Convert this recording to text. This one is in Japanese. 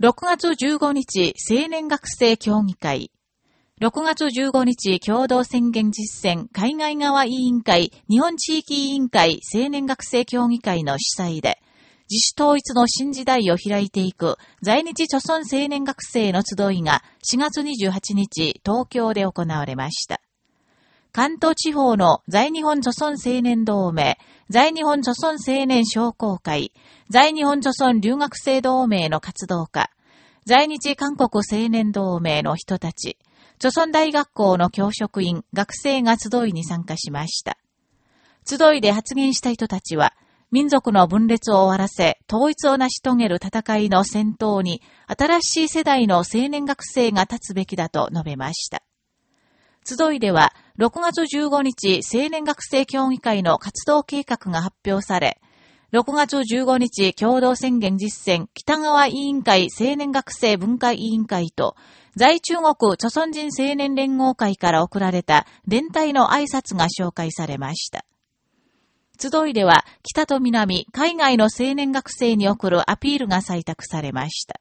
6月15日青年学生協議会。6月15日共同宣言実践海外側委員会日本地域委員会青年学生協議会の主催で、自主統一の新時代を開いていく在日朝村青年学生の集いが4月28日東京で行われました。関東地方の在日本朝村青年同盟、在日本朝村青年商工会、在日本朝村留学生同盟の活動家、在日韓国青年同盟の人たち、朝村大学校の教職員、学生が集いに参加しました。集いで発言した人たちは、民族の分裂を終わらせ、統一を成し遂げる戦いの先頭に、新しい世代の青年学生が立つべきだと述べました。集いでは、6月15日青年学生協議会の活動計画が発表され、6月15日共同宣言実践北川委員会青年学生文化委員会と、在中国著村人青年連合会から送られた連帯の挨拶が紹介されました。集いでは北と南、海外の青年学生に送るアピールが採択されました。